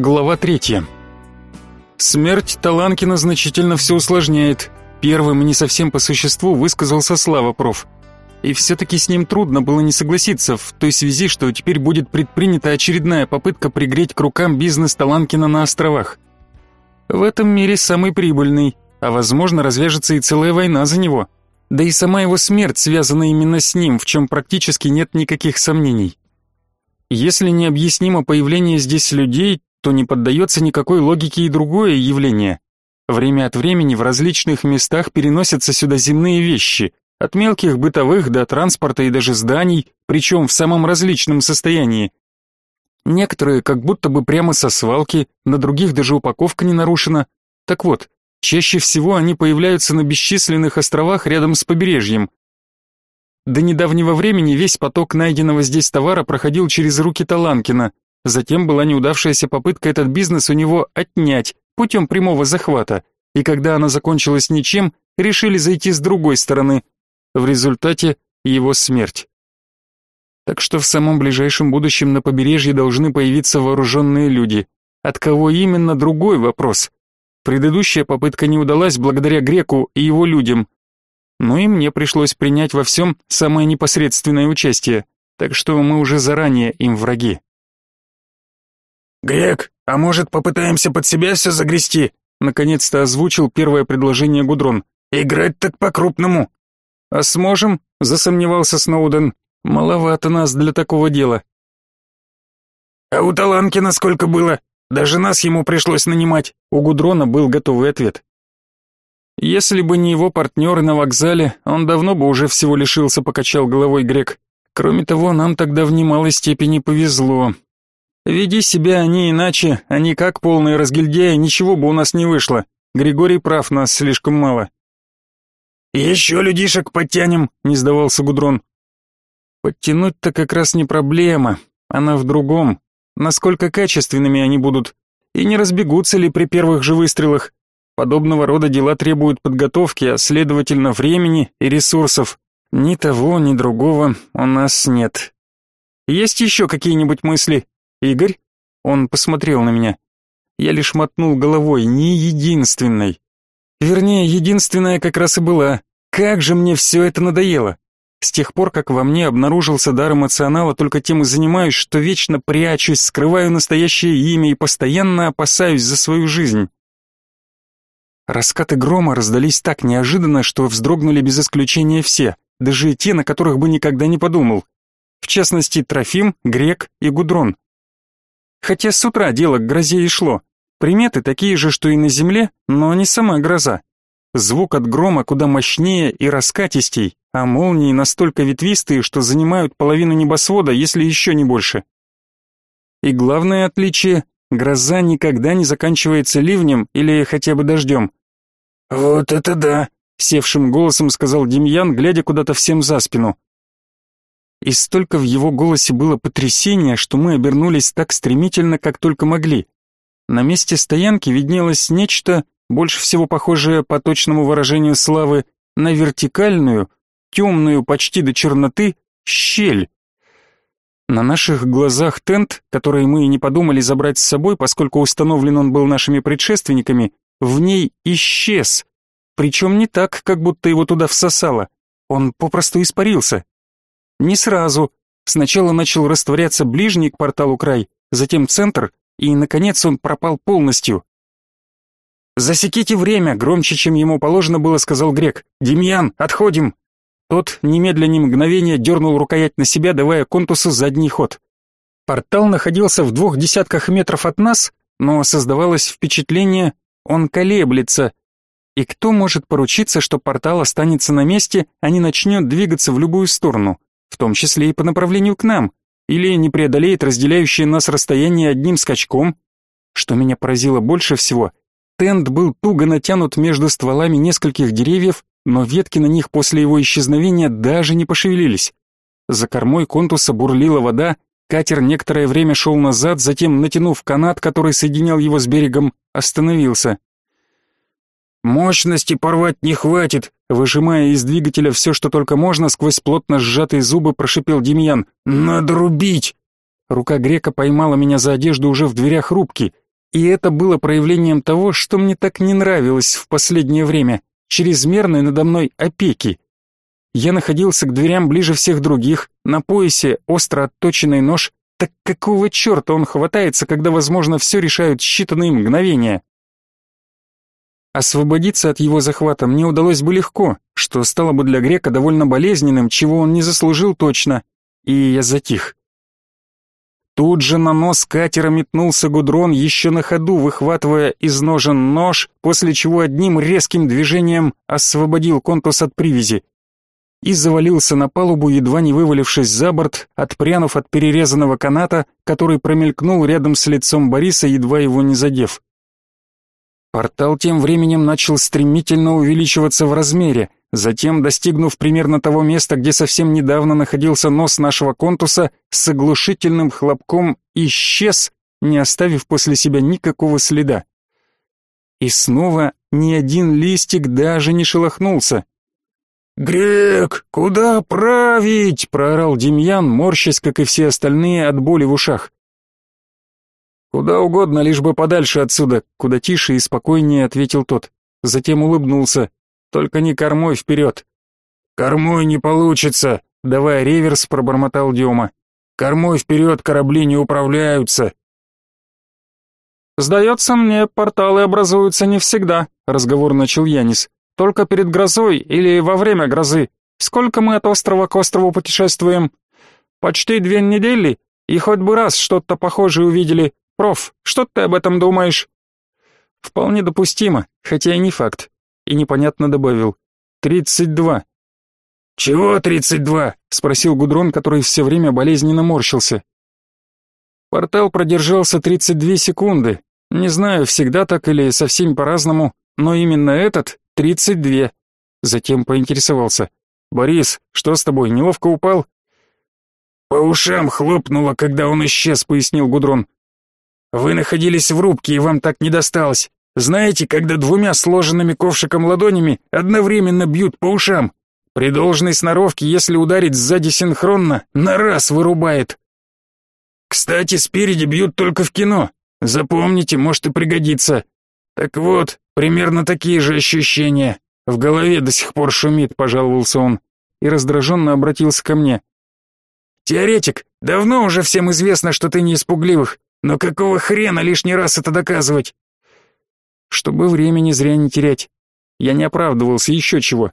Глава третья. Смерть Таланкина значительно все усложняет. Первым не совсем по существу высказался Слава проф. И все-таки с ним трудно было не согласиться в той связи, что теперь будет предпринята очередная попытка пригреть к рукам бизнес Таланкина на островах. В этом мире самый прибыльный, а возможно развяжется и целая война за него. Да и сама его смерть связана именно с ним, в чем практически нет никаких сомнений. Если необъяснимо появление здесь людей, то не поддается никакой логике и другое явление. Время от времени в различных местах переносятся сюда земные вещи, от мелких бытовых до транспорта и даже зданий, причем в самом различном состоянии. Некоторые как будто бы прямо со свалки, на других даже упаковка не нарушена. Так вот, чаще всего они появляются на бесчисленных островах рядом с побережьем. До недавнего времени весь поток найденного здесь товара проходил через руки Таланкина, затем была неудавшаяся попытка этот бизнес у него отнять путем прямого захвата, и когда она закончилась ничем, решили зайти с другой стороны, в результате его смерть. Так что в самом ближайшем будущем на побережье должны появиться вооруженные люди. От кого именно другой вопрос. Предыдущая попытка не удалась благодаря Греку и его людям. Но и мне пришлось принять во всем самое непосредственное участие, так что мы уже заранее им враги. «Грек, а может попытаемся под себя все загрести?» Наконец-то озвучил первое предложение Гудрон. «Играть так по-крупному». «А сможем?» — засомневался Сноуден. «Маловато нас для такого дела». «А у Таланкина сколько было? Даже нас ему пришлось нанимать». У Гудрона был готовый ответ. «Если бы не его партнеры на вокзале, он давно бы уже всего лишился», — покачал головой Грек. «Кроме того, нам тогда в немалой степени повезло. Веди себя они иначе, они как полные разгильдяи, ничего бы у нас не вышло. Григорий прав, нас слишком мало». «Еще людишек подтянем», — не сдавался Гудрон. «Подтянуть-то как раз не проблема, она в другом. Насколько качественными они будут, и не разбегутся ли при первых же выстрелах. Подобного рода дела требуют подготовки, а следовательно времени и ресурсов. Ни того, ни другого у нас нет. Есть еще какие-нибудь мысли? Игорь?» Он посмотрел на меня. Я лишь мотнул головой, ни единственной. Вернее, единственная как раз и была. Как же мне все это надоело. С тех пор, как во мне обнаружился дар эмоционала, только тем и занимаюсь, что вечно прячусь, скрываю настоящее имя и постоянно опасаюсь за свою жизнь. Раскаты грома раздались так неожиданно, что вздрогнули без исключения все, даже те, на которых бы никогда не подумал. В частности, Трофим, Грек и Гудрон. Хотя с утра дело к грозе и шло. Приметы такие же, что и на земле, но не сама гроза. Звук от грома куда мощнее и раскатистей, а молнии настолько ветвистые, что занимают половину небосвода, если еще не больше. И главное отличие — гроза никогда не заканчивается ливнем или хотя бы дождем. «Вот это да!» — севшим голосом сказал Демьян, глядя куда-то всем за спину. И столько в его голосе было потрясения, что мы обернулись так стремительно, как только могли. На месте стоянки виднелось нечто, больше всего похожее по точному выражению славы, на вертикальную, темную почти до черноты, щель. На наших глазах тент, который мы и не подумали забрать с собой, поскольку установлен он был нашими предшественниками, в ней исчез. Причем не так, как будто его туда всосало. Он попросту испарился. Не сразу. Сначала начал растворяться ближний к порталу край, затем центр, и, наконец, он пропал полностью. «Засеките время!» — громче, чем ему положено было, сказал Грек. «Демьян, отходим!» Тот немедленно мгновение дернул рукоять на себя, давая контусу задний ход. Портал находился в двух десятках метров от нас, но создавалось впечатление, он колеблется. И кто может поручиться, что портал останется на месте, а не начнет двигаться в любую сторону, в том числе и по направлению к нам? или не преодолеет разделяющее нас расстояние одним скачком. Что меня поразило больше всего, тент был туго натянут между стволами нескольких деревьев, но ветки на них после его исчезновения даже не пошевелились. За кормой контуса бурлила вода, катер некоторое время шел назад, затем, натянув канат, который соединял его с берегом, остановился. «Мощности порвать не хватит», выжимая из двигателя все, что только можно, сквозь плотно сжатые зубы прошипел Демьян. «Надо рубить!» Рука грека поймала меня за одежду уже в дверях рубки. И это было проявлением того, что мне так не нравилось в последнее время, чрезмерной надо мной опеки. Я находился к дверям ближе всех других, на поясе остро отточенный нож, так какого черта он хватается, когда, возможно, все решают считанные мгновения? Освободиться от его захвата мне удалось бы легко, что стало бы для грека довольно болезненным, чего он не заслужил точно, и я затих. Тут же на нос катера метнулся Гудрон, еще на ходу выхватывая из ножен нож, после чего одним резким движением освободил контус от привязи и завалился на палубу, едва не вывалившись за борт, отпрянув от перерезанного каната, который промелькнул рядом с лицом Бориса, едва его не задев. Портал тем временем начал стремительно увеличиваться в размере, затем, достигнув примерно того места, где совсем недавно находился нос нашего контуса, с оглушительным хлопком исчез, не оставив после себя никакого следа. И снова ни один листик даже не шелохнулся. «Грек, куда править?» — проорал Демьян, морщась, как и все остальные, от боли в ушах. «Куда угодно, лишь бы подальше отсюда», — куда тише и спокойнее ответил тот. Затем улыбнулся. «Только не кормой вперед». «Кормой не получится», — давая реверс, пробормотал Дема. «Кормой вперед корабли не управляются». «Сдается мне, порталы образуются не всегда», — разговор начал Янис. «Только перед грозой или во время грозы. Сколько мы от острова к острову путешествуем? Почти две недели, и хоть бы раз что-то похожее увидели. Проф, что ты об этом думаешь? Вполне допустимо, хотя и не факт. И непонятно добавил. Тридцать два. Чего тридцать два? Спросил Гудрон, который все время болезненно морщился. Портал продержался тридцать две секунды. Не знаю, всегда так или совсем по-разному, но именно этот — тридцать две. Затем поинтересовался. «Борис, что с тобой, неловко упал?» «По ушам хлопнуло, когда он исчез», — пояснил Гудрон. Вы находились в рубке, и вам так не досталось. Знаете, когда двумя сложенными ковшиком ладонями одновременно бьют по ушам? При должной сноровке, если ударить сзади синхронно, на раз вырубает. Кстати, спереди бьют только в кино. Запомните, может и пригодится. Так вот, примерно такие же ощущения. В голове до сих пор шумит, пожаловался он, и раздраженно обратился ко мне. Теоретик, давно уже всем известно, что ты не испугливых. Но какого хрена лишний раз это доказывать? Чтобы времени зря не терять. Я не оправдывался, еще чего.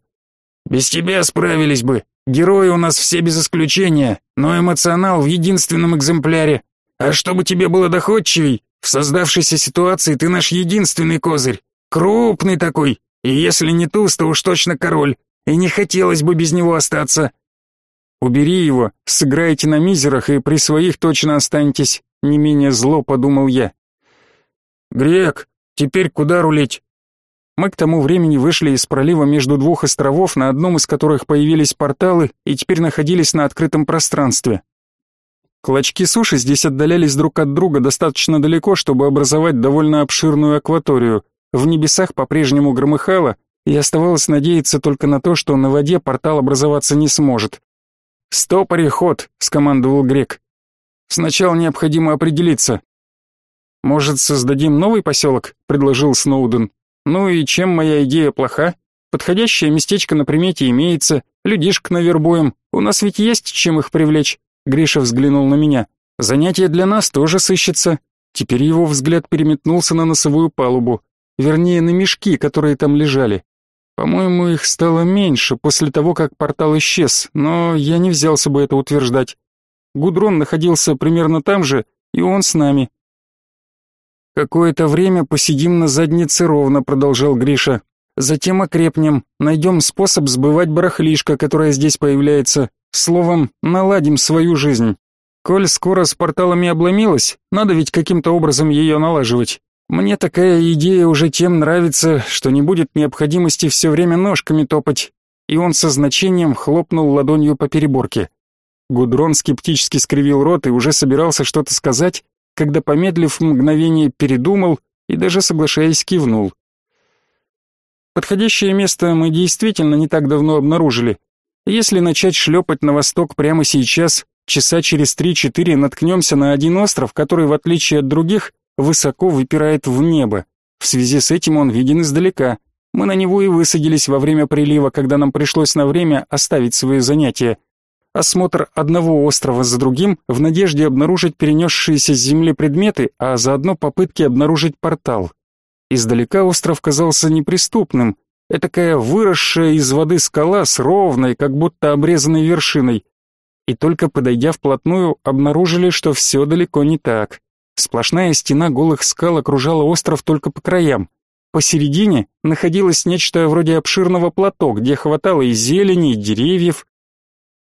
Без тебя справились бы. Герои у нас все без исключения, но эмоционал в единственном экземпляре. А чтобы тебе было доходчивей, в создавшейся ситуации ты наш единственный козырь. Крупный такой, и если не туз, то уж точно король. И не хотелось бы без него остаться. Убери его, сыграйте на мизерах и при своих точно останетесь не менее зло подумал я. «Грек, теперь куда рулить?» Мы к тому времени вышли из пролива между двух островов, на одном из которых появились порталы и теперь находились на открытом пространстве. Клочки суши здесь отдалялись друг от друга достаточно далеко, чтобы образовать довольно обширную акваторию. В небесах по-прежнему громыхало, и оставалось надеяться только на то, что на воде портал образоваться не сможет. «Стопори ход», — скомандовал Грек. Сначала необходимо определиться. Может, создадим новый поселок?» — предложил Сноуден. Ну и чем моя идея плоха? Подходящее местечко на примете имеется, людишек навербуем. У нас ведь есть чем их привлечь. Гриша взглянул на меня. Занятие для нас тоже сыщется. Теперь его взгляд переметнулся на носовую палубу, вернее, на мешки, которые там лежали. По-моему, их стало меньше после того, как портал исчез, но я не взялся бы это утверждать. Гудрон находился примерно там же, и он с нами. Какое-то время посидим на заднице ровно, продолжал Гриша. Затем окрепнем, найдем способ сбывать барахлишко, которое здесь появляется. Словом, наладим свою жизнь. Коль скоро с порталами обломилась, надо ведь каким-то образом ее налаживать. Мне такая идея уже тем нравится, что не будет необходимости все время ножками топать. И он со значением хлопнул ладонью по переборке. Гудрон скептически скривил рот и уже собирался что-то сказать, когда, помедлив мгновение, передумал и даже соглашаясь кивнул. Подходящее место мы действительно не так давно обнаружили. Если начать шлепать на восток прямо сейчас, часа через три-четыре наткнемся на один остров, который, в отличие от других, высоко выпирает в небо. В связи с этим он виден издалека. Мы на него и высадились во время прилива, когда нам пришлось на время оставить свои занятия. Осмотр одного острова за другим в надежде обнаружить перенесшиеся с земли предметы, а заодно попытки обнаружить портал. Издалека остров казался неприступным, этакая выросшая из воды скала с ровной, как будто обрезанной вершиной. И только подойдя вплотную, обнаружили, что все далеко не так. Сплошная стена голых скал окружала остров только по краям. Посередине находилось нечто вроде обширного плато, где хватало и зелени, и деревьев.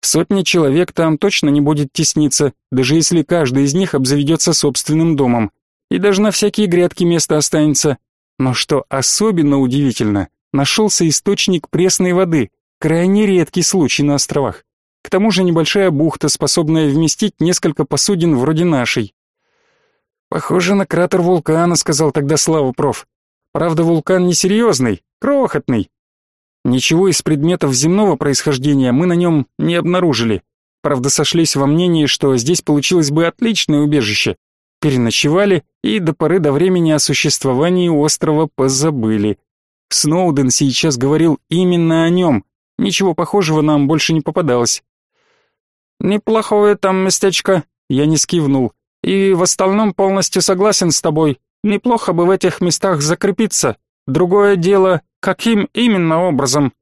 Сотни человек там точно не будет тесниться, даже если каждый из них обзаведется собственным домом. И даже на всякие грядки место останется. Но что особенно удивительно, нашелся источник пресной воды, крайне редкий случай на островах. К тому же небольшая бухта, способная вместить несколько посудин вроде нашей. «Похоже на кратер вулкана», — сказал тогда Слава проф. «Правда, вулкан несерьезный, крохотный. Ничего из предметов земного происхождения мы на нем не обнаружили. Правда, сошлись во мнении, что здесь получилось бы отличное убежище. Переночевали и до поры до времени о существовании острова позабыли. Сноуден сейчас говорил именно о нем. Ничего похожего нам больше не попадалось. «Неплохое там местечко», — я не скивнул. И в остальном полностью согласен с тобой. Неплохо бы в этих местах закрепиться. Другое дело, каким именно образом?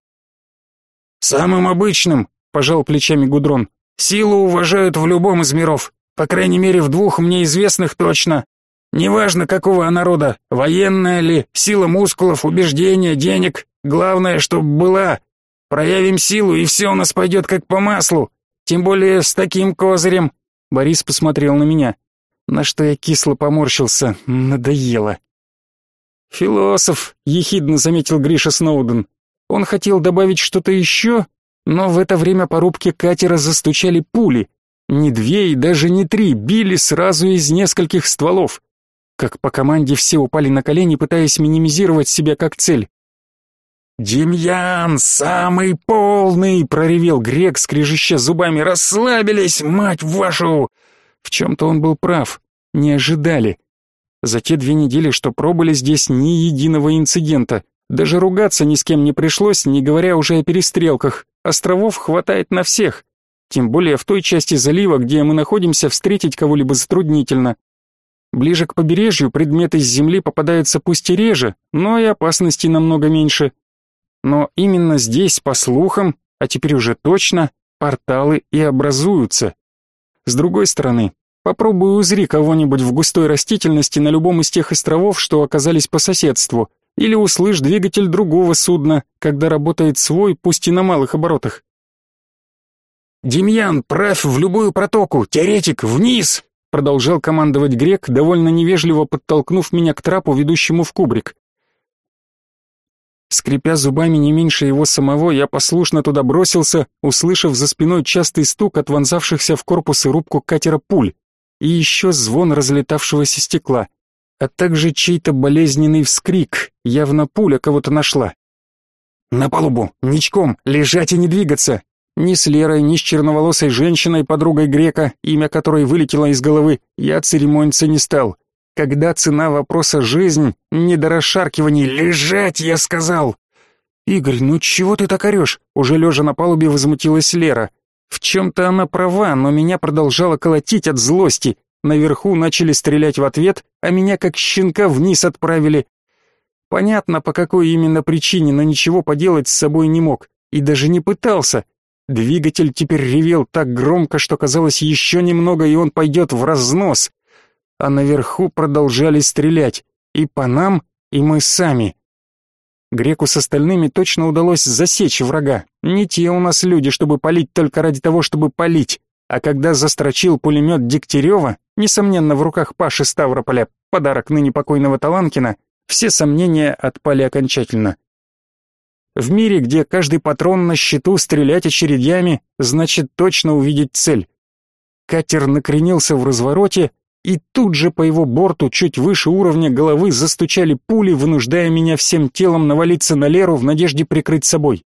Самым обычным, пожал плечами Гудрон. Силу уважают в любом из миров, по крайней мере в двух мне известных точно. Неважно какого она рода, военная ли, сила мускулов, убеждения, денег, главное, чтобы была. Проявим силу, и все у нас пойдет как по маслу. Тем более с таким козырем. Борис посмотрел на меня на что я кисло поморщился, надоело. «Философ», — ехидно заметил Гриша Сноуден. Он хотел добавить что-то еще, но в это время по рубке катера застучали пули. Не две и даже не три, били сразу из нескольких стволов. Как по команде все упали на колени, пытаясь минимизировать себя как цель. «Демьян, самый полный!» — проревел грек, скрежеща зубами. «Расслабились, мать вашу! В чем-то он был прав. Не ожидали. За те две недели, что пробыли здесь, ни единого инцидента. Даже ругаться ни с кем не пришлось, не говоря уже о перестрелках. Островов хватает на всех. Тем более в той части залива, где мы находимся, встретить кого-либо затруднительно. Ближе к побережью предметы с земли попадаются пусть и реже, но и опасности намного меньше. Но именно здесь, по слухам, а теперь уже точно, порталы и образуются. С другой стороны, попробуй узри кого-нибудь в густой растительности на любом из тех островов, что оказались по соседству, или услышь двигатель другого судна, когда работает свой, пусть и на малых оборотах. «Демьян, правь в любую протоку! Теоретик, вниз!» Продолжал командовать грек, довольно невежливо подтолкнув меня к трапу, ведущему в кубрик. Скрипя зубами не меньше его самого, я послушно туда бросился, услышав за спиной частый стук от вонзавшихся в корпус и рубку катера пуль, и еще звон разлетавшегося стекла, а также чей-то болезненный вскрик, явно пуля кого-то нашла. «На палубу! Ничком! Лежать и не двигаться!» Ни с Лерой, ни с черноволосой женщиной, подругой грека, имя которой вылетело из головы, я церемониться не стал. Когда цена вопроса жизнь, не до расшаркиваний. Лежать, я сказал. Игорь, ну чего ты так орешь? Уже лежа на палубе возмутилась Лера. В чем-то она права, но меня продолжало колотить от злости. Наверху начали стрелять в ответ, а меня как щенка вниз отправили. Понятно, по какой именно причине, но ничего поделать с собой не мог. И даже не пытался. Двигатель теперь ревел так громко, что казалось еще немного, и он пойдет в разнос а наверху продолжали стрелять. И по нам, и мы сами. Греку с остальными точно удалось засечь врага. Не те у нас люди, чтобы палить только ради того, чтобы палить. А когда застрочил пулемет Дегтярева, несомненно, в руках Паши Ставрополя, подарок ныне покойного Таланкина, все сомнения отпали окончательно. В мире, где каждый патрон на счету стрелять очередями, значит точно увидеть цель. Катер накренился в развороте, и тут же по его борту, чуть выше уровня головы, застучали пули, вынуждая меня всем телом навалиться на Леру в надежде прикрыть собой.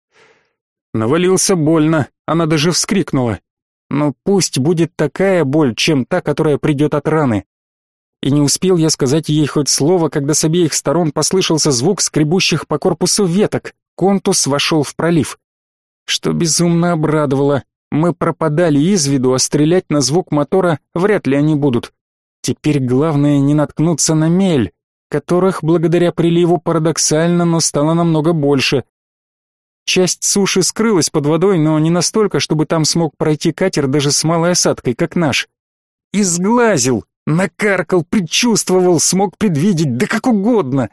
Навалился больно, она даже вскрикнула. Но пусть будет такая боль, чем та, которая придет от раны. И не успел я сказать ей хоть слово, когда с обеих сторон послышался звук скребущих по корпусу веток. Контус вошел в пролив. Что безумно обрадовало. Мы пропадали из виду, а стрелять на звук мотора вряд ли они будут. Теперь главное не наткнуться на мель, которых благодаря приливу парадоксально, но стало намного больше. Часть суши скрылась под водой, но не настолько, чтобы там смог пройти катер даже с малой осадкой, как наш. Изглазил, накаркал, предчувствовал, смог предвидеть, да как угодно.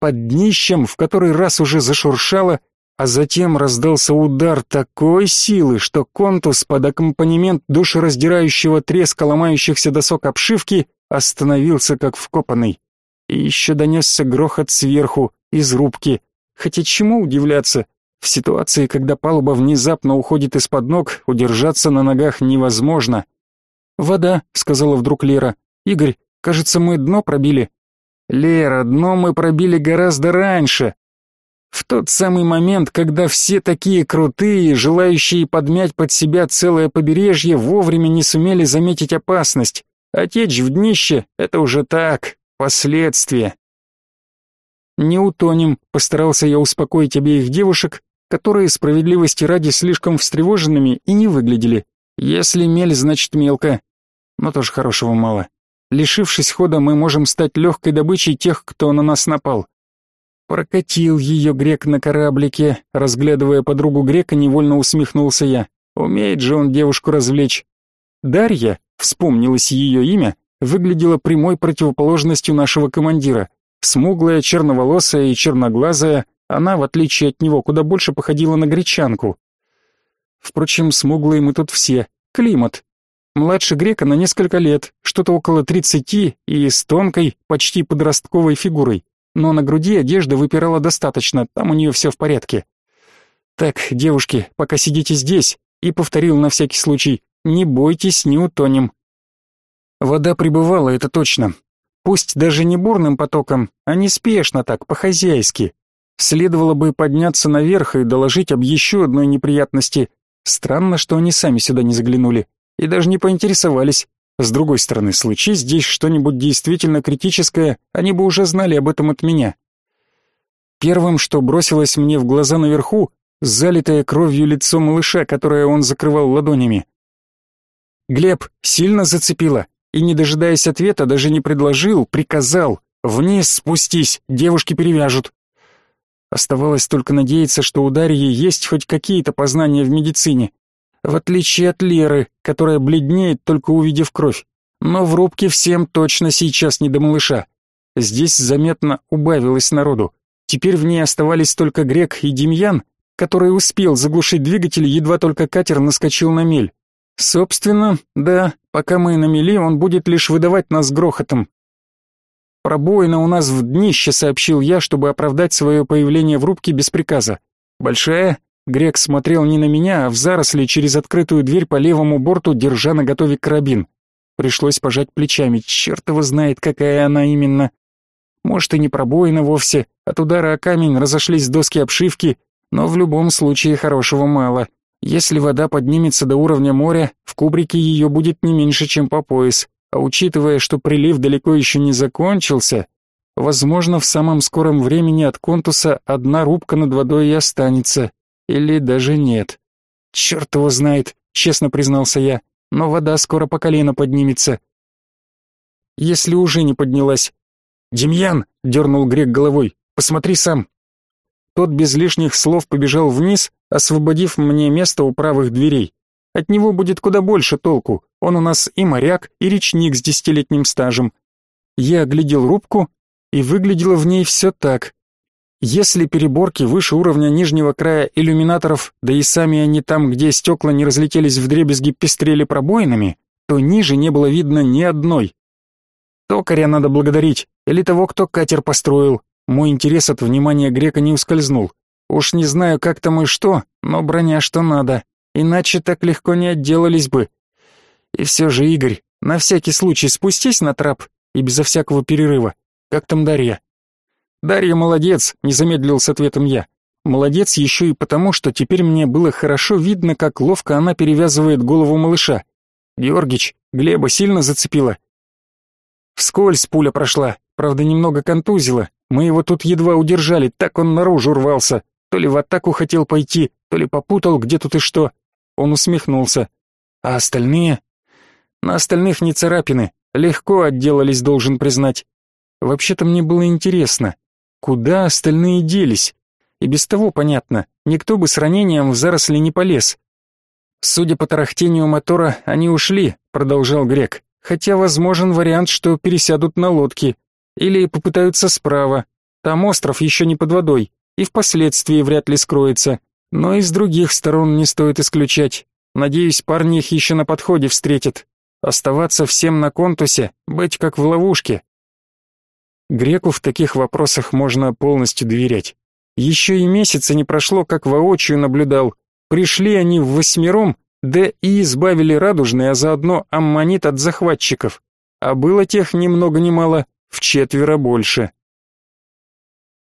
Под днищем в который раз уже зашуршало, а затем раздался удар такой силы, что контус под аккомпанемент душераздирающего треска ломающихся досок обшивки остановился как вкопанный. И еще донесся грохот сверху, из рубки. Хотя чему удивляться? В ситуации, когда палуба внезапно уходит из-под ног, удержаться на ногах невозможно. «Вода», — сказала вдруг Лера. «Игорь, кажется, мы дно пробили». «Лера, дно мы пробили гораздо раньше. В тот самый момент, когда все такие крутые, желающие подмять под себя целое побережье, вовремя не сумели заметить опасность. А течь в днище — это уже так, последствия». «Не утонем», — постарался я успокоить обеих девушек, которые справедливости ради слишком встревоженными и не выглядели. Если мель, значит мелко. Но тоже хорошего мало. Лишившись хода, мы можем стать легкой добычей тех, кто на нас напал. Прокатил ее грек на кораблике, разглядывая подругу грека, невольно усмехнулся я. Умеет же он девушку развлечь. Дарья, вспомнилось ее имя, выглядела прямой противоположностью нашего командира. Смуглая, черноволосая и черноглазая, она, в отличие от него, куда больше походила на гречанку. Впрочем, смуглые мы тут все. Климат. Младше грека на несколько лет, что-то около тридцати и с тонкой, почти подростковой фигурой. Но на груди одежда выпирала достаточно, там у нее все в порядке. Так, девушки, пока сидите здесь, и повторил на всякий случай, не бойтесь, не утонем. Вода прибывала, это точно. Пусть даже не бурным потоком, а неспешно так, по-хозяйски, Следовало бы подняться наверх и доложить об еще одной неприятности. Странно, что они сами сюда не заглянули и даже не поинтересовались. С другой стороны, случись здесь что-нибудь действительно критическое, они бы уже знали об этом от меня. Первым, что бросилось мне в глаза наверху, залитое кровью лицо малыша, которое он закрывал ладонями. Глеб сильно зацепило и, не дожидаясь ответа, даже не предложил, приказал «Вниз спустись, девушки перевяжут». Оставалось только надеяться, что у Дарьи есть хоть какие-то познания в медицине, в отличие от Леры, которая бледнеет, только увидев кровь. Но в рубке всем точно сейчас не до малыша. Здесь заметно убавилось народу. Теперь в ней оставались только Грек и Демьян, который успел заглушить двигатель, едва только катер наскочил на мель. Собственно, да, пока мы на мели, он будет лишь выдавать нас грохотом, «Пробоина у нас в днище», — сообщил я, чтобы оправдать свое появление в рубке без приказа. «Большая?» Грек смотрел не на меня, а в заросли через открытую дверь по левому борту, держа на готове карабин. Пришлось пожать плечами, черт его знает, какая она именно. Может, и не пробоина вовсе, от удара о камень разошлись доски обшивки, но в любом случае хорошего мало. Если вода поднимется до уровня моря, в кубрике ее будет не меньше, чем по пояс. А учитывая, что прилив далеко еще не закончился, возможно, в самом скором времени от контуса одна рубка над водой и останется. Или даже нет. Черт его знает, честно признался я, но вода скоро по колено поднимется. Если уже не поднялась. «Демьян!» — дернул Грек головой. «Посмотри сам!» Тот без лишних слов побежал вниз, освободив мне место у правых дверей. От него будет куда больше толку. Он у нас и моряк, и речник с десятилетним стажем. Я оглядел рубку, и выглядело в ней все так. Если переборки выше уровня нижнего края иллюминаторов, да и сами они там, где стекла не разлетелись в дребезги, пестрели пробоинами, то ниже не было видно ни одной. Токаря надо благодарить, или того, кто катер построил. Мой интерес от внимания грека не ускользнул. Уж не знаю, как там и что, но броня что надо иначе так легко не отделались бы. И все же, Игорь, на всякий случай спустись на трап и безо всякого перерыва. Как там Дарья? Дарья молодец, не замедлил с ответом я. Молодец еще и потому, что теперь мне было хорошо видно, как ловко она перевязывает голову малыша. Георгич, Глеба сильно зацепила. Вскользь пуля прошла, правда немного контузила. Мы его тут едва удержали, так он наружу рвался. То ли в атаку хотел пойти, то ли попутал, где тут и что. Он усмехнулся. А остальные? На остальных не царапины, легко отделались, должен признать. Вообще-то мне было интересно, куда остальные делись? И без того понятно, никто бы с ранением в заросли не полез. Судя по тарахтению мотора, они ушли, продолжал Грек. Хотя возможен вариант, что пересядут на лодки или попытаются справа. Там остров еще не под водой и впоследствии вряд ли скроется. Но и с других сторон не стоит исключать. Надеюсь, парни их еще на подходе встретят. Оставаться всем на контусе, быть как в ловушке. Греку в таких вопросах можно полностью доверять. Еще и месяца не прошло, как воочию наблюдал. Пришли они в восьмером, да и избавили радужный, а заодно аммонит от захватчиков. А было тех ни много ни мало, в четверо больше.